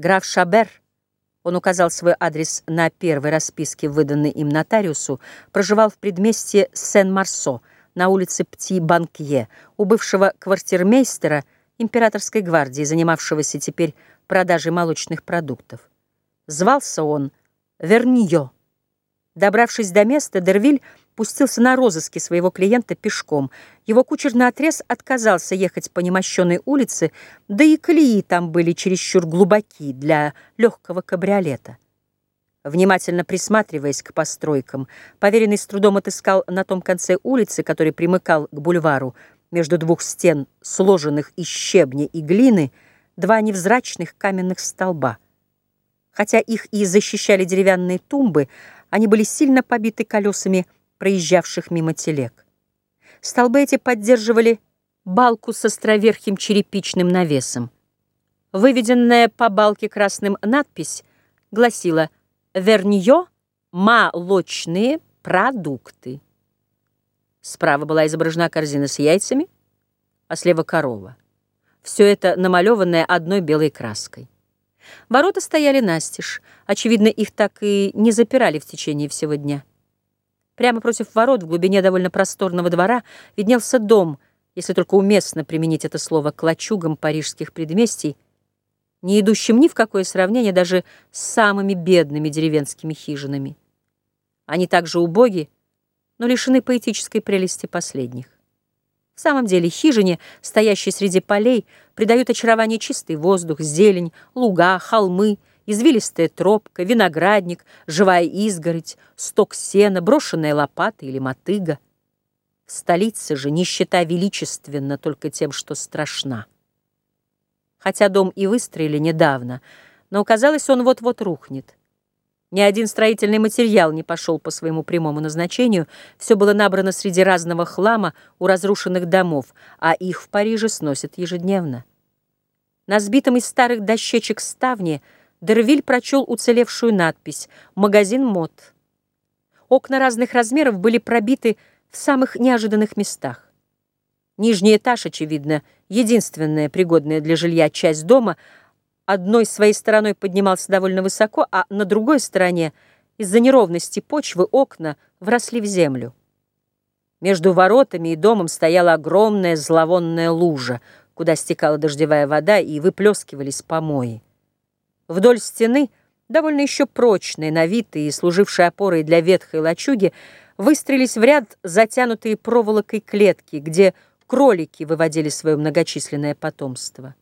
Граф Шабер, он указал свой адрес на первой расписке, выданной им нотариусу, проживал в предместье Сен-Марсо на улице Пти-Банкье, у бывшего квартирмейстера императорской гвардии, занимавшегося теперь продажей молочных продуктов. Звался он Верньо. Добравшись до места, Дервиль пустился на розыски своего клиента пешком. Его кучер наотрез отказался ехать по немощенной улице, да и колеи там были чересчур глубоки для легкого кабриолета. Внимательно присматриваясь к постройкам, поверенный с трудом отыскал на том конце улицы, который примыкал к бульвару, между двух стен, сложенных из щебня и глины, два невзрачных каменных столба. Хотя их и защищали деревянные тумбы, они были сильно побиты колесами проезжавших мимо телег. Столбы эти поддерживали балку с островерхим черепичным навесом. Выведенная по балке красным надпись гласила «Вернье молочные продукты». Справа была изображена корзина с яйцами, а слева корова. Все это намалеванное одной белой краской. Ворота стояли настежь. Очевидно, их так и не запирали в течение всего дня. Прямо против ворот, в глубине довольно просторного двора, виднелся дом, если только уместно применить это слово к лачугам парижских предместий, не идущим ни в какое сравнение даже с самыми бедными деревенскими хижинами. Они также убоги, но лишены поэтической прелести последних. В самом деле хижине, стоящей среди полей, придают очарование чистый воздух, зелень, луга, холмы, извилистая тропка, виноградник, живая изгородь, сток сена, брошенная лопата или мотыга. В столице же нищета величественна только тем, что страшна. Хотя дом и выстроили недавно, но казалось, он вот-вот рухнет. Ни один строительный материал не пошел по своему прямому назначению, все было набрано среди разного хлама у разрушенных домов, а их в Париже сносят ежедневно. На сбитом из старых дощечек ставне Дервиль прочел уцелевшую надпись «Магазин мод». Окна разных размеров были пробиты в самых неожиданных местах. Нижний этаж, очевидно, единственная пригодная для жилья часть дома — одной своей стороной поднимался довольно высоко, а на другой стороне из-за неровности почвы окна вросли в землю. Между воротами и домом стояла огромная зловонная лужа, куда стекала дождевая вода и выплескивались помои. Вдоль стены, довольно еще прочные, на вид и служившие опорой для ветхой лачуги, выстроились в ряд затянутые проволокой клетки, где кролики выводили свое многочисленное потомство.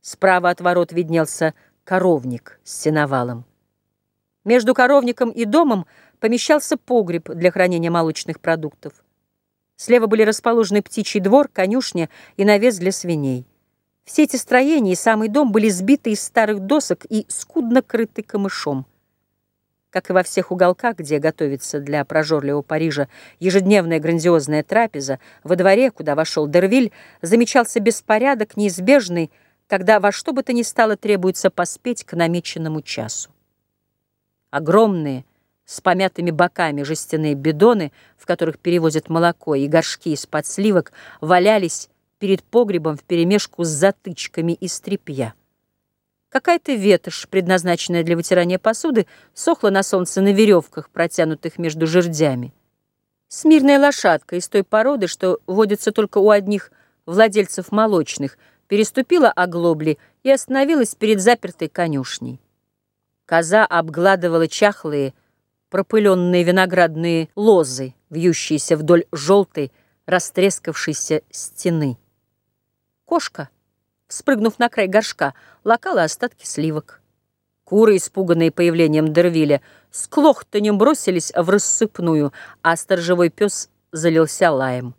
Справа от ворот виднелся коровник с сеновалом. Между коровником и домом помещался погреб для хранения молочных продуктов. Слева были расположены птичий двор, конюшня и навес для свиней. Все эти строения и самый дом были сбиты из старых досок и скудно крыты камышом. Как и во всех уголках, где готовится для прожорливого Парижа ежедневная грандиозная трапеза, во дворе, куда вошел Дервиль, замечался беспорядок, неизбежный, когда во что бы то ни стало требуется поспеть к намеченному часу. Огромные, с помятыми боками жестяные бидоны, в которых перевозят молоко, и горшки из-под сливок валялись перед погребом вперемешку с затычками из тряпья. Какая-то ветошь, предназначенная для вытирания посуды, сохла на солнце на веревках, протянутых между жердями. Смирная лошадка из той породы, что водится только у одних владельцев молочных – переступила оглобли и остановилась перед запертой конюшней. Коза обгладывала чахлые, пропыленные виноградные лозы, вьющиеся вдоль желтой, растрескавшейся стены. Кошка, спрыгнув на край горшка, лакала остатки сливок. Куры, испуганные появлением Дервиля, с клохтанем бросились в рассыпную, а сторожевой пес залился лаем.